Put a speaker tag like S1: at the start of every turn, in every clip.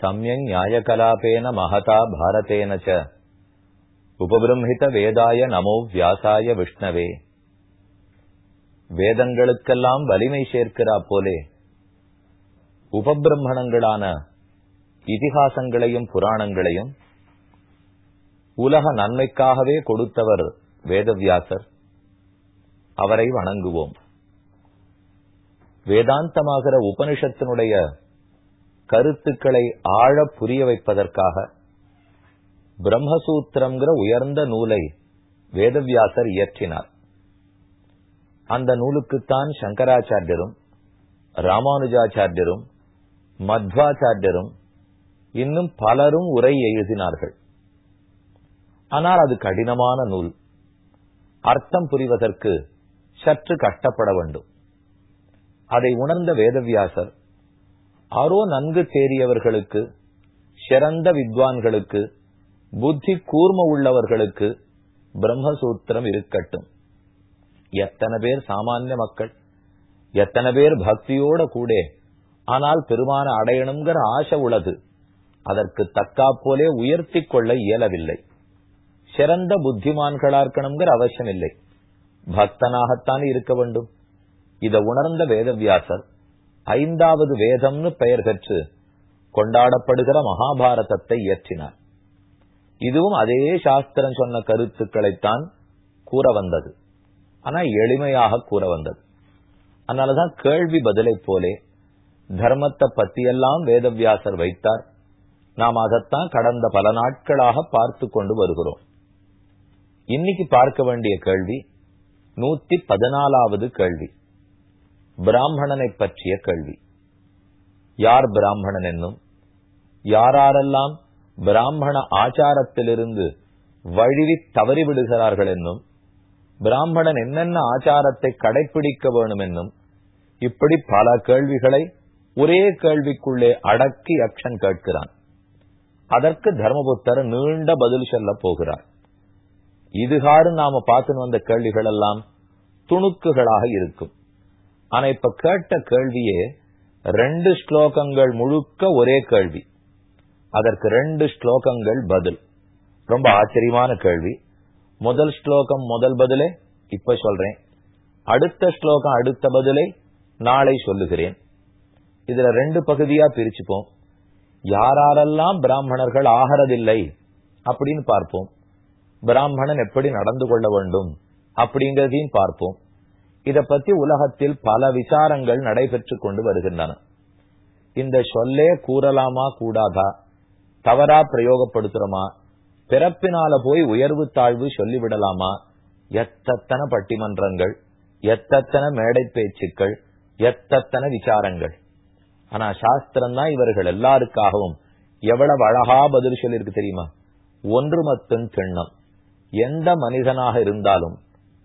S1: सम्यङ् न्यायकलापेन महता भारतेन च உபபிரம்ஹித வேதாய நமோ வியாசாய விஷ்ணவே வேதங்களுக்கெல்லாம் வலிமை சேர்க்கிறா போலே உபபிரம்மணங்களான இதிகாசங்களையும் புராணங்களையும் உலக நன்மைக்காகவே கொடுத்தவர் வேதவியாசர் அவரை வணங்குவோம் வேதாந்தமாகிற உபனிஷத்தினுடைய கருத்துக்களை ஆழ புரிய வைப்பதற்காக பிரம்மசூத்திரம்ங்கிற உயர்ந்த நூலை வேதவியாசர் இயற்றினார். அந்த நூலுக்குத்தான் சங்கராச்சாரியரும் ராமானுஜாச்சாரியரும் மத்வாச்சாரியரும் இன்னும் பலரும் உரை எழுதினார்கள். ஆனால் அது கடினமான நூல். அர்த்தம் புரிவதற்கு சற்று கஷ்டப்பட வேண்டும். அதை உணர்ந்த வேதவியாசர் அரோ நன்கு தேறியவர்களுக்கு சிறந்த வித்வான்களுக்கு புத்தி கூர்ம உள்ளவர்களுக்கு பிரம்மசூத்திரம் இருக்கட்டும். எத்தனை பேர் சாமானிய மக்கள் எத்தனை பேர் பக்தியோட கூட ஆனால் பெருமான அடையணுங்கிற ஆசை உள்ளது. அதற்கு தக்கா போலே உயர்த்தி கொள்ள இயலவில்லை. சிறந்த புத்திமான்களா இருக்கணுங்கிற அவசியம் இல்லை பக்தனாகத்தான் இருக்க வேண்டும். இதை உணர்ந்த வேதவியாசர் ஐந்தாவது வேதம்னு பெயர் பெற்று கொண்டாடப்படுகிற மகாபாரதத்தை இயற்றினார். இதுவும் அதே சாஸ்திரம் சொன்ன கருத்துக்களைத்தான் கூற வந்தது. ஆனா எளிமையாக கூற வந்தது. அதனாலதான் கேள்வி பதிலை போலே தர்மத்தை பத்தியெல்லாம் வேதவியாசர் வைத்தார். நாம் அதைத்தான் கடந்த பல நாட்களாக பார்த்து கொண்டு வருகிறோம். இன்னைக்கு பார்க்க வேண்டிய கேள்வி நூத்தி பதினாலாவது கேள்வி. பிராமணனை பற்றிய கேள்வி. யார் பிராமணன் என்னும் யாரெல்லாம் பிராமண ஆச்சாரத்திலிருந்து வழுவி தவறிவிடுகிறார்கள் என்னும் பிராமணன் என்னென்ன ஆச்சாரத்தை கடைபிடிக்க வேணும் என்னும் இப்படி பல கேள்விகளை ஒரே கேள்விக்குள்ளே அடக்கி யக்ஷன் கேட்கிறான். அதற்கு தர்மபுத்தர் நீண்ட பதில் சொல்ல போகிறார். இதுகாறு நாம பார்த்துன்னு வந்த கேள்விகள் எல்லாம் துணுக்குகளாக இருக்கும். ஆனா இப்ப கேட்ட கேள்வியே ரெண்டு ஸ்லோகங்கள் முழுக்க ஒரே கேள்வி. அதற்கு ரெண்டு ஸ்லோகங்கள் பதில். ரொம்ப ஆச்சரியமான கேள்வி. முதல் ஸ்லோகம் முதல் பதிலே இப்ப சொல்றேன். அடுத்த ஸ்லோகம் அடுத்த பதிலை நாளை சொல்லுகிறேன். இதுல ரெண்டு பகுதியா பிரிச்சுப்போம். யாரெல்லாம் பிராமணர்கள் ஆகிறதில்லை அப்படின்னு பார்ப்போம். பிராமணன் எப்படி நடந்து கொள்ள வேண்டும் அப்படிங்கறதையும் பார்ப்போம். இதை பத்தி உலகத்தில் பல விசாரங்கள் நடைபெற்று கொண்டு வருகின்றன. இந்த சொல்லே கூறலாமா கூடாதா? தவறா பிரயோகப்படுத்துறோமா? பிறப்பினால போய் உயர்வு தாழ்வு சொல்லிவிடலாமா? எத்தத்தன பட்டிமன்றங்கள் எத்தத்தன மேடை பேச்சுக்கள் எத்தத்தன விசாரங்கள்? ஆனா சாஸ்திரம் தான் இவர்கள் எல்லாருக்காகவும் எவ்வளவு அழகா பதில் சொல்லிருக்கு தெரியுமா? ஒன்று மத்தும் திண்ணம். எந்த மனிதனாக இருந்தாலும்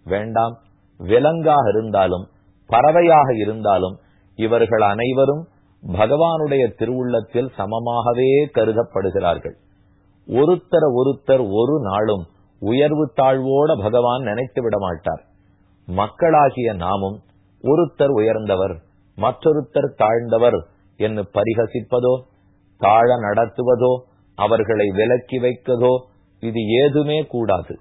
S1: வேண்டாம் விலங்காக இருந்தாலும் பறவையாக இருந்தாலும் இவர்கள் அனைவரும் பகவானுடைய திருவுள்ளத்தில் சமமாகவே கருதப்படுகிறார்கள். ஒருத்தர ஒருத்தர் ஒரு நாளும் உயர்வு தாழ்வோட பகவான் நினைத்து விட மாட்டார். மக்களாகிய நாமும் ஒருத்தர் உயர்ந்தவர் மற்றொருத்தர் தாழ்ந்தவர் என்று பரிகசிப்பதோ தாழ நடத்துவதோ அவர்களை விலக்கி வைக்கதோ இது ஏதுமே கூடாது.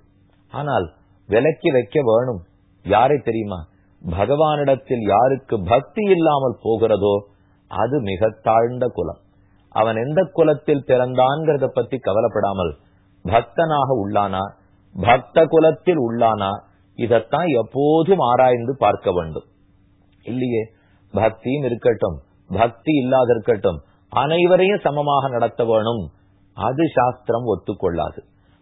S1: ஆனால் விலக்கி வைக்க வேணும். யாரை தெரியுமா? பகவானிடத்தில் யாருக்கு பக்தி இல்லாமல் போகிறதோ அது மிக தாழ்ந்த குலம். அவன் எந்த குலத்தில் பிறந்தான்கிறத பத்தி கவலைப்படாமல் பக்தனாக உள்ளானா? பக்த குலத்தில் உள்ளானா? இதத்தான் எப்போதும் ஆராய்ந்து பார்க்க வேண்டும். இல்லையே பக்தியும் இருக்கட்டும் பக்தி இல்லாத இருக்கட்டும் அனைவரையும் சமமாக நடத்த வேணும். அது சாஸ்திரம் ஒத்துக்கொள்ளாது.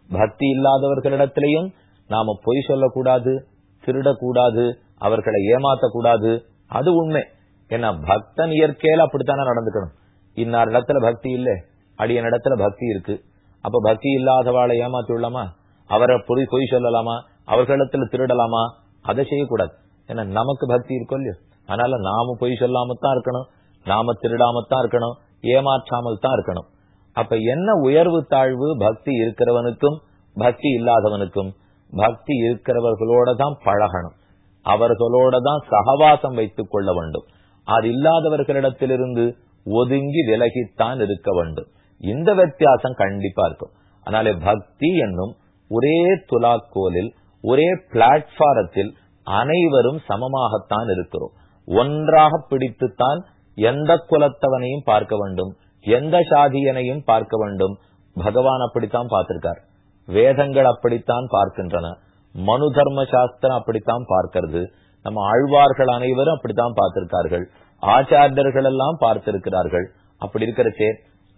S1: பக்தி இல்லாதவர்களிடத்திலையும் நாம பொய் சொல்லக்கூடாது. திருடக்கூடாது அவர்களை ஏமாத்தக்கூடாது அது உண்மை. ஏன்னா பக்தன் இயற்கையில அப்படித்தானே நடந்துக்கணும். இன்னார் இடத்துல பக்தி இல்ல அடியன் இடத்துல பக்தி இருக்கு. அப்ப பக்தி இல்லாதவாளை ஏமாத்தி விடலாமா? அவரை பொய் பொய் சொல்லலாமா? அவர்களிடத்துல திருடலாமா? அதை செய்யக்கூடாது. ஏன்னா நமக்கு பக்தி இருக்கும் இல்லையோ? அதனால நாம பொய் சொல்லாமத்தான் இருக்கணும். நாம திருடாமத்தான் இருக்கணும். ஏமாற்றாமல் தான் இருக்கணும். அப்ப என்ன உயர்வு தாழ்வு பக்தி இருக்கிறவனுக்கும் பக்தி இல்லாதவனுக்கும் பக்தி இருக்கிறவர்களோட தான் பழகணும். அவர்களோட தான் சகவாசம் வைத்துக் கொள்ள வேண்டும். அது இல்லாதவர்களிடத்திலிருந்து ஒதுங்கி விலகித்தான் இருக்க வேண்டும். இந்த வித்தியாசம் கண்டிப்பா இருக்கும். அதனால பக்தி என்னும் ஒரே துலாக்கோலில் ஒரே பிளாட்பாரத்தில் அனைவரும் சமமாகத்தான் இருக்கிறோம். ஒன்றாக பிடித்துத்தான் எந்த குலத்தவனையும் பார்க்க வேண்டும். எந்த சாதியனையும் பார்க்க வேண்டும். பகவான் அப்படித்தான் பார்த்திருக்கார். வேதங்கள் அப்படித்தான் பார்க்கின்றன. மனு தர்ம சாஸ்திரம் அப்படித்தான் பார்க்கிறது. நம்ம ஆழ்வார்கள் அனைவரும் அப்படித்தான் பார்த்திருக்கார்கள். ஆச்சாரியர்கள் எல்லாம் பார்த்திருக்கிறார்கள். அப்படி இருக்கிறச்சே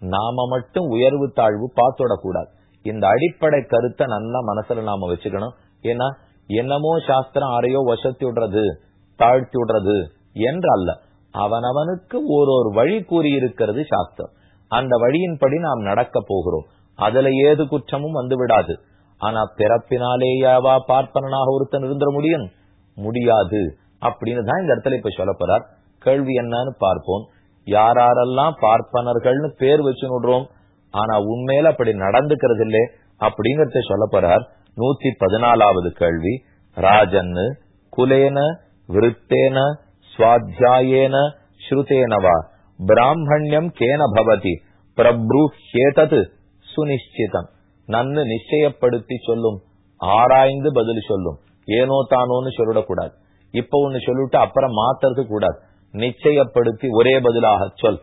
S1: நாம மட்டும் உயர்வு தாழ்வு பார்த்துடக்கூடாது. இந்த அடிப்படை கருத்தை நல்லா மனசுல நாம வச்சுக்கணும். ஏன்னா என்னமோ சாஸ்திரம் ஆரையோ வசத்தி விடுறது தாழ்த்தி விடுறது என்று அல்ல அவனவனுக்கு ஒரு ஒரு வழி கூறியிருக்கிறது சாஸ்திரம். அந்த வழியின்படி நாம் நடக்க போகிறோம். அதுல ஏது குற்றமும் வந்து விடாது ஆனா பிறப்பினாலேயாவா பார்ப்பனாக ஒருத்தன் இருந்துட முடியும்? முடியாது. அப்படின்னு தான் இந்த இடத்துல இப்ப சொல்ல போறார். கேள்வி என்னன்னு பார்ப்போம். யாரெல்லாம் பார்ப்பனர்கள்னு பேர் வச்சு நுடுறோம்? ஆனா உண்மையில அப்படி நடந்துக்கிறது இல்லே அப்படிங்கறத சொல்ல போறார். நூத்தி பதினாலாவது கேள்வி. ராஜன்னு குலேன விருத்தேன சுவாத்தியாயேன ஸ்ருதேனவா? பிராமணியம் கேன பவதி. பிரபுஹேதது. சுனிஷ்டிதம் நன்னு நிச்சயப்படுத்தி சொல்லும். ஆராய்ந்து பதில் சொல்லும். ஏனோ தானோன்னு சொல்லிடக்கூடாது. இப்ப ஒண்ணு சொல்லிட்டு அப்புறம் மாத்துறது கூடாது. நிச்சயப்படுத்தி ஒரே பதிலாக சொல்.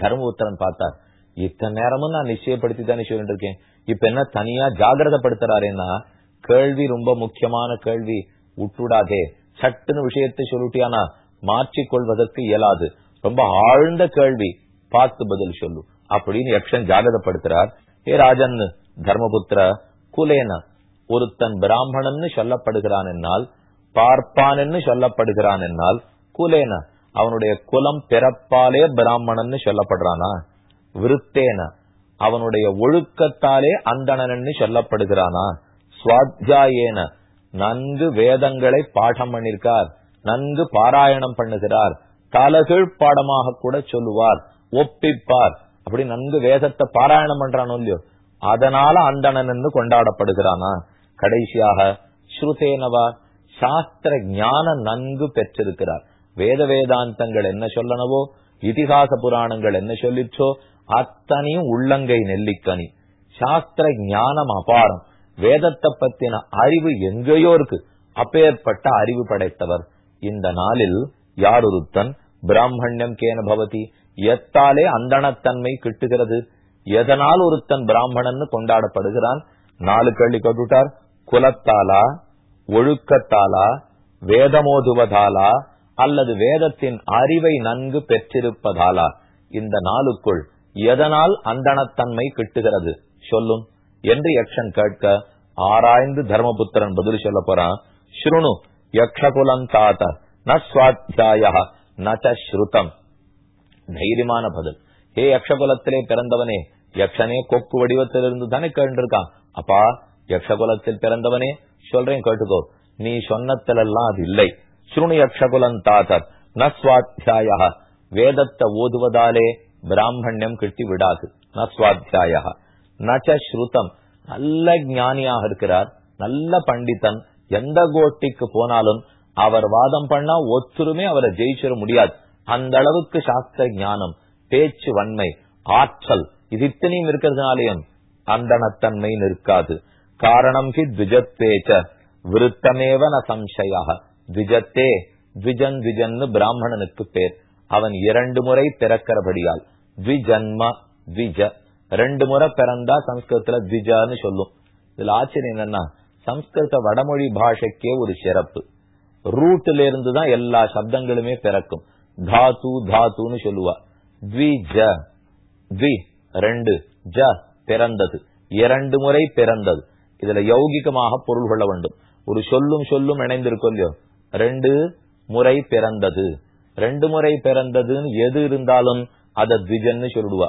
S1: தர்மபுத்திரன் பார்த்தார். இத்தனை நேரமும் நான் நிச்சயப்படுத்தி தானே சொல்லிட்டு இருக்கேன் இப்ப என்ன தனியா ஜாகிரதப்படுத்துறாருன்னா கேள்வி ரொம்ப முக்கியமான கேள்வி. உட்டுடாதே. சட்டுன்னு விஷயத்தை சொல்லிட்டியானா மாற்றிக்கொள்வதற்கு இயலாது. ரொம்ப ஆழ்ந்த கேள்வி. பார்த்து பதில் சொல்லும் அப்படின்னு யக்ஷன் ஜாகிரதப்படுத்துறார். ஏ ராஜன் தர்மபுத்திர குலேன ஒருத்தன் பிராமணன்னு சொல்லப்படுகிறான் என்னால் பார்ப்பான் சொல்லப்படுகிறான் என்னால் குலேன அவனுடைய குலம் பிறப்பாலே பிராமணன்னு சொல்லப்படுறானா? விருத்தேன அவனுடைய ஒழுக்கத்தாலே அந்தணனன்னு சொல்லப்படுகிறானா? சுவாத்தியாயேன நன்கு வேதங்களை பாடம் பண்ணிருக்கார் நன்கு பாராயணம் பண்ணுகிறார் தலகீழ் பாடமாக கூட சொல்லுவார் ஒப்பிப்பார் அப்படி நன்கு வேதத்தை பாராயணம் பண்றானோ இல்லையோ அதனால அந்தணன் என்று கொண்டாடப்படுகிறானா? கடைசியாக ஸ்ருதேனவா சாஸ்திர ஞான நன்கு பெற்றிருக்கிறார். வேத வேதாந்தங்கள் என்ன சொல்லனவோ இதிகாச புராணங்கள் என்ன சொல்லிச்சோ அத்தனையும் உள்ளங்கை நெல்லிக்கனி. சாஸ்திர ஞானம் அபாரம். வேதத்தை பத்தின அறிவு எங்கேயோ இருக்கு. அப்பேற்பட்ட அறிவு படைத்தவர். இந்த நாளில் யார் ஒருத்தன் பிராமணியம் கேன பவதி எத்தாலே அந்தணத்தன்மை கிட்டுகிறது. எதனால் ஒருத்தன் பிராமணன் கொண்டாடப்படுகிறான்? நாலு கள்ளி கொண்டுட்டார் குலத்தாலா ஒழுக்கத்தாலா வேதமோதுவதாலா அல்லது வேதத்தின் அறிவை நன்கு பெற்றிருப்பதாலா? இந்த நாளுக்குள் எதனால் அந்தணத்தன்மை கிட்டுகிறது? சொல்லும். என்று யக்ஷன் கேட்க ஆராய்ந்து தர்மபுத்திரன் பதில் சொல்ல போறான். ஸ்ருணு யக்ஷகுலம் தாத்த ந சுவாத்தியாய நச்ச ஸ்ருதம். தைரியமான பதில். ஹே யக்ஷகுலத்திலே பிறந்தவனே யக்ஷனே கொக்கு வடிவத்திலிருந்து தானே கேண்டிருக்கான் அப்பா யக்ஷகுலத்தில் பிறந்தவனே சொல்றேன் கேட்டுக்கோ. நீ சொன்னத்திலெல்லாம் அது இல்லை. ஸ்ருணு யக்ஷகுலம் தாத்தர் ந சுவாத்தியாய வேதத்தை ஓதுவதாலே பிராமணியம் கிட்டி விடாது. ந சுவாத்தியாய நச்ச ஸ்ருதம் நல்ல ஞானியாக இருக்கிறார். நல்ல பண்டிதன் எந்த கோட்டிக்கு போனாலும் அவர் வாதம் பண்ணா ஒத்துருமே அவரை ஜெயிச்சிட முடியாது. அந்த அளவுக்கு சாஸ்திர ஞானம் பேச்சு வன்மை ஆற்றல் இது இத்தனையும் இருக்கிறதுனாலேயும் அந்தனத்தன்மை நிற்காது. காரணம் கி த்விஜத்தேச்ச விருத்தமேவ ந சம்சயாக த்விஜத்தே த்விஜன் த்விஜன்னு பிராமணனுக்கு பேர். அவன் இரண்டு முறை பிறக்கிறபடியால் த்விஜன்ம த்விஜ. ரெண்டு முறை பிறந்தா சம்ஸ்கிருதத்துல த்விஜான்னு சொல்லும். இதுல ஆச்சரியம் என்னன்னா சம்ஸ்கிருத வடமொழி பாஷைக்கே ஒரு சிறப்பு. ரூட்ல இருந்து தான் எல்லா சப்தங்களுமே பிறக்கும். தாத்து தாத்துன்னு சொல்லுவா த்விஜ த்வி ரெண்டு ஜ பிறந்தது இரண்டு முறை பிறந்தது. இதுல யௌகிகமாக பொருள் கொள்ள வேண்டும். ஒரு சொல்லும் சொல்லும் இணைந்திருக்கும் இல்லையோ? ரெண்டு முறை பிறந்தது. ரெண்டு முறை பிறந்ததுன்னு எது இருந்தாலும் அத த்விஜன்னு சொல்லுவா.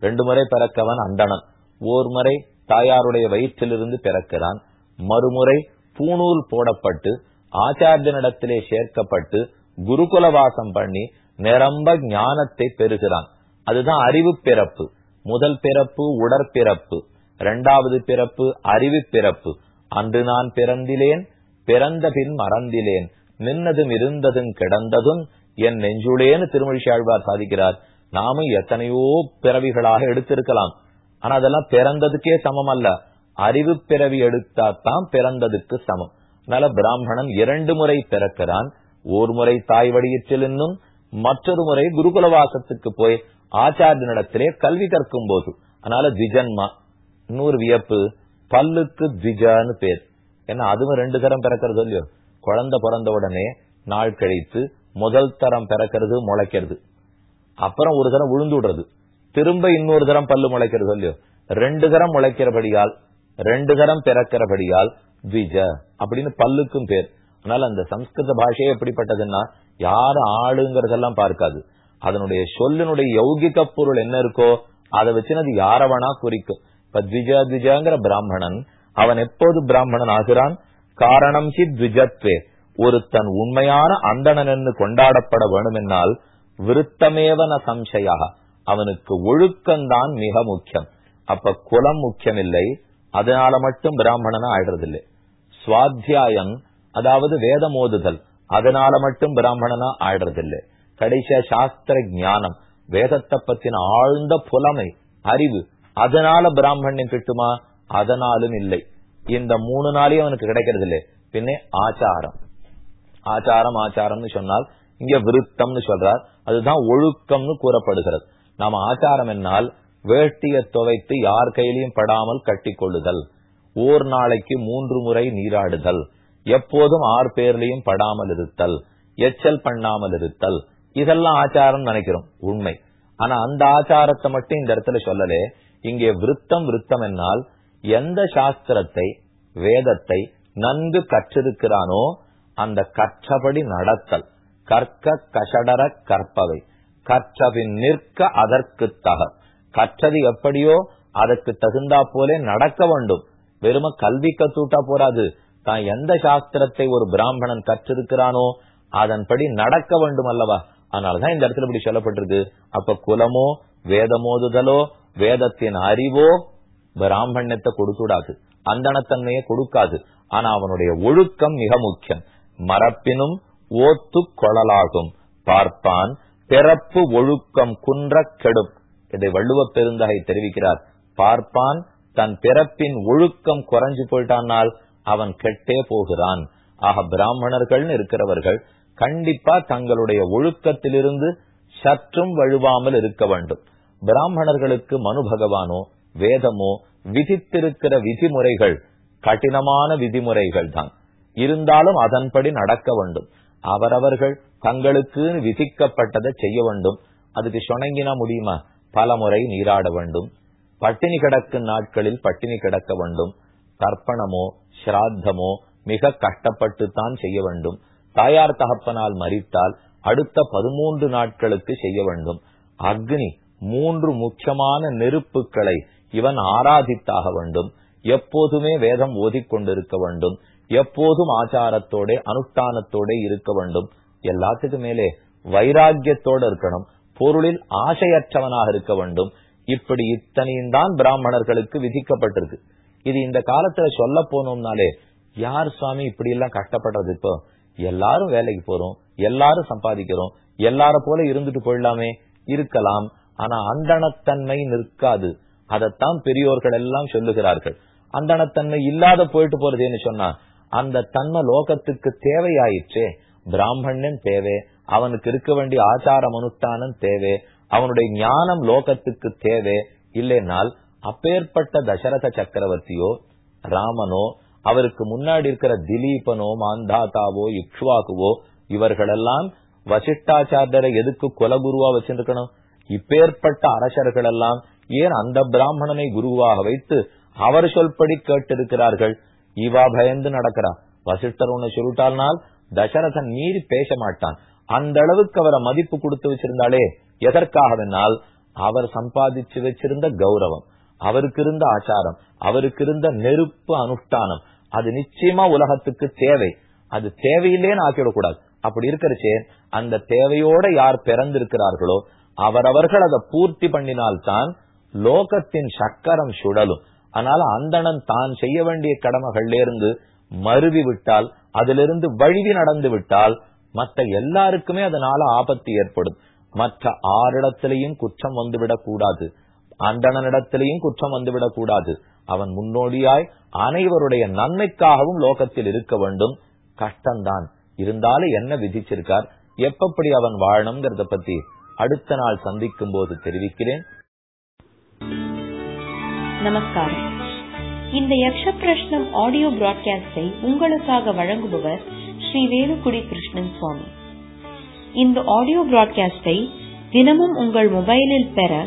S1: ரெண்டு முறை பிறக்கவன் அந்தணன் ஓர் முறை தாயாருடைய வயிற்றிலிருந்து பிறக்கிறான். மறுமுறை பூணூல் போடப்பட்டு ஆச்சாரியனிடத்திலே சேர்க்கப்பட்டு குருகுல வாசம் பண்ணி நிரம்ப ஞானத்தை பெறுகிறான். அதுதான் அறிவு பிறப்பு. முதல் பிறப்பு உடற்பிறப்பு. இரண்டாவது பிறப்பு அறிவு பிறப்பு. அன்று நான் பிறந்திலேன் பிறந்த பின் மறந்திலேன். நின்னதும் இருந்ததும் கிடந்ததும் என் நெஞ்சுளேன்னு திருமொழி ஆழ்வார் சாதிக்கிறார். நாமும் எத்தனையோ பிறவிகளாக எடுத்திருக்கலாம். ஆனா அதெல்லாம் பிறந்ததுக்கே சமம் அல்ல அறிவு பிறவி எடுத்தாத்தான் பிறந்ததுக்கு சமம். அதனால பிராமணன் இரண்டு முறை பிறக்கிறான். ஒரு முறை தாய் வடியத்தில் இன்னும் மற்றொரு முறை குருகுலவாசத்துக்கு போய் ஆச்சாரியனிடத்திலே கல்வி கற்கும் போது. அதனால திஜன்மா இன்னொரு வியப்பு பல்லுக்கு திஜான்னு பேர். ஏன்னா அதுவும் ரெண்டு தரம் பிறக்கிறது இல்லையோ. குழந்தை பிறந்த உடனே நாள் கழித்து முதல் தரம் பிறக்கிறது முளைக்கிறது. அப்புறம் ஒரு தரம் உழுந்து விடுறது. திரும்ப இன்னொரு தரம் பல்லு முளைக்கிறது இல்லையோ. ரெண்டு தரம் முளைக்கிறபடியால் ரெண்டு தரம் பிறக்கிறபடியால் த்விஜ அப்படின்னு பல்லுக்கும் பேர். அதனால அந்த சம்ஸ்கிருத பாஷையே எப்படிப்பட்டதுன்னா யாரு ஆளுங்கிறதெல்லாம் பார்க்காது. அதனுடைய சொல்லினுடைய யௌகிக பொருள் என்ன இருக்கோ அதை வச்சு அது யாரவனா குறிக்கும். இப்ப த்விஜ பிராமணன் அவன் எப்போது பிராமணன் ஆகிறான்? காரணம் ஹி த்விஜத்வே. தன் உண்மையான அந்தணன் என்று கொண்டாடப்பட வேண்டுமென்னால் விருத்தமேவன சம்சயா அவனுக்கு ஒழுக்கம்தான் மிக முக்கியம். அப்ப குலம் முக்கியம் இல்லை அதனால மட்டும் பிராமணனா ஆயிடுறதில்லை. சுவாத்தியாயம் அதாவது வேதம் ஓதுதல். அதனால மட்டும் பிராமணனா ஆடுறதில்லை கடைசியா சாஸ்திர ஞானம் வேதத்தை பத்தின ஆழ்ந்த புலமை அறிவு அதனால பிராமணியம் கிட்டுமா? அதனாலும் இல்லை. இந்த மூணு நாளையும் அவனுக்கு கிடைக்கிறது இல்லை பின்னே ஆச்சாரம். ஆச்சாரம் ஆச்சாரம்னு சொன்னால் இங்க விருத்தம்னு சொல்றார். அதுதான் ஒழுக்கம்னு கூறப்படுகிறது. நாம ஆச்சாரம் என்னால் வேட்டிய துவைத்து யார் கையிலையும் படாமல் கட்டி கொள்ளுதல் ஓர் நாளைக்கு மூன்று முறை நீராடுதல். எப்போதும் ஆறு பேர்லையும் படாமல் இருத்தல் எச்சல் பண்ணாமல் இருத்தல் இதெல்லாம் ஆச்சாரம் நினைக்கிறோம் உண்மை. ஆனா அந்த ஆச்சாரத்தை மட்டும் இந்த இடத்துல சொல்லலே. இங்கே விருத்தம் விருத்தம் என்னால் எந்த சாஸ்திரத்தை வேதத்தை நன்கு கற்றிருக்கிறானோ அந்த கற்றபடி நடத்தல். கற்க கஷடர கற்பவை. கற்றபின் நிற்க அதற்கு தக. கற்றது எப்படியோ அதற்கு தகுந்தா போலே நடக்க வேண்டும். வெறும கல்வி கத்துட்டா போராது தான் எந்த சாஸ்திரத்தை ஒரு பிராமணன் கற்றிருக்கிறானோ அதன்படி நடக்க வேண்டும் அல்லவா? அதனாலதான் இந்த இடத்துல இப்படி சொல்லப்பட்டிருக்கு. அப்ப குலமோ வேதமோதுதலோ வேதத்தின் அறிவோ பிராமணியத்தை கொடுத்துடாது அந்தனத்தன்மையை கொடுக்காது. ஆனா அவனுடைய ஒழுக்கம் மிக முக்கியம். மரப்பினும் ஓத்து கொழலாகும் பார்ப்பான் பிறப்பு ஒழுக்கம் குன்ற கெடும். இதை வள்ளுவ பெருந்தகை தெரிவிக்கிறார். பார்ப்பான் தன் பிறப்பின் ஒழுக்கம் குறைஞ்சு போயிட்டானால் அவன் கெட்டே போகிறான். ஆக பிராமணர்கள் இருக்கிறவர்கள் கண்டிப்பா தங்களுடைய ஒழுக்கத்திலிருந்து சற்றும் வழுவாமல் இருக்க வேண்டும். பிராமணர்களுக்கு மனு பகவானோ வேதமோ விதித்திருக்கிற விதிமுறைகள் கடினமான விதிமுறைகள் தான். இருந்தாலும் அதன்படி நடக்க வேண்டும். அவரவர்கள் தங்களுக்கு விதிக்கப்பட்டதை செய்ய வேண்டும். அதுக்கு சுணங்கினா முடியுமா? பல முறை நீராட வேண்டும். பட்டினி கிடக்கும் நாட்களில் பட்டினி கிடக்க வேண்டும். தர்ப்பணமோ ஸ்ராத்தமோ மிக கஷ்டப்பட்டு தான் செய்ய வேண்டும். தாயார் தகப்பனால் மறித்தால் அடுத்த பதிமூன்று நாட்களுக்கு செய்ய வேண்டும். அக்னி மூன்று முக்கியமான நெருப்புகளை இவன் ஆராதித்தாக வேண்டும். எப்போதுமே வேதம் ஓதிக்கொண்டிருக்க வேண்டும். எப்போதும் ஆச்சாரத்தோட அனுஷ்டானத்தோட இருக்க வேண்டும். எல்லாத்துக்கு மேலே வைராக்கியத்தோட இருக்கணும். பொருளில் ஆசையற்றவனாக இருக்க வேண்டும். இப்படி இத்தனையும் தான் பிராமணர்களுக்கு விதிக்கப்பட்டிருக்கு. இது இந்த காலத்துல சொல்ல போனோம்னாலே யார் சுவாமி இப்படி எல்லாம் கஷ்டப்படுறது இப்போ? எல்லாரும் வேலைக்கு போறோம் எல்லாரும் சம்பாதிக்கிறோம் எல்லார போல இருந்துட்டு போயிடலாமே இருக்கலாம். ஆனா அந்தணத்தன்மை நிற்காது. அதைத்தான் பெரியோர்கள் எல்லாம் சொல்லுகிறார்கள். அந்தணத்தன்மை இல்லாத போயிட்டு போறதுன்னு சொன்னா அந்த தன்மை லோகத்துக்கு தேவையாயிற்றே. பிராமணன் தேவை அவனுக்கு இருக்க வேண்டிய ஆச்சாரம் அனுஷ்டானம் தேவை அவனுடைய ஞானம் லோகத்துக்கு தேவை. இல்லைனால் அப்பேற்பட்ட தசரத சக்கரவர்த்தியோ ராமனோ அவருக்கு முன்னாடி இருக்கிற திலீபனோ மாந்தாதாவோ இக்ஷ்வாகுவோ இவர்களெல்லாம் வசிஷ்டாச்சாரியரை எதுக்கு குலகுருவா வச்சிருக்கணும்? இப்பேற்பட்ட அரசர்கள் எல்லாம் ஏன் அந்த பிராமணனை குருவாக வைத்து அவர் சொல்படி கேட்டிருக்கிறார்கள்? இவா பயந்து நடக்கிறா. வசிஷ்டர் உன்னை சொல்லிட்டால்னால் தசரதன் மீறி பேச மாட்டான். அந்த அளவுக்கு அவரை மதிப்பு கொடுத்து வச்சிருந்தாலே எதற்காகவென்னால் அவர் சம்பாதிச்சு வச்சிருந்த கௌரவம். அவருக்கு இருந்த ஆச்சாரம் அவருக்கு இருந்த நெருப்பு அனுஷ்டானம் அது நிச்சயமா உலகத்துக்கு தேவை. அது தேவையில்லேன்னு ஆக்கிடக்கூடாது. அப்படி இருக்கிறச்சே அந்த தேவையோட யார் பிறந்திருக்கிறார்களோ அவரவர்கள் அதை பூர்த்தி பண்ணினால்தான் லோகத்தின் சக்கரம் சுடலும் அதனால அந்தணன் தான் செய்ய வேண்டிய கடமைகள்ல இருந்து மருவி விட்டால் அதிலிருந்து வழுவி நடந்து விட்டால் மற்ற எல்லாருக்குமே அதனால ஆபத்து ஏற்படும். மற்ற ஆறிடத்திலையும் குற்றம் வந்துவிடக் கூடாது அண்டனிடத்திலையும் குற்றம் வந்துவிடக் கூடாது. அவன் முன்னோடியாய் அனைவருடைய நன்மைக்காகவும் லோகத்தில் இருக்க வேண்டும். கஷ்டம்தான். இருந்தாலும் என்ன விதிச்சிருக்கார்? எப்படி அவன் வாழணுங்கிறத பத்தி அடுத்த நாள் சந்திக்கும் போது தெரிவிக்கிறேன்.
S2: நமஸ்காரம். இந்த யக்ஷ பிரஷ்னம் ஆடியோ பிராட்காஸ்டை உங்களுக்காக வழங்குபவர் ஸ்ரீ வேலுக்குடி கிருஷ்ணன் சுவாமி. இந்த ஆடியோ பிராட்காஸ்டை தினமும் உங்கள் மொபைலில் பெற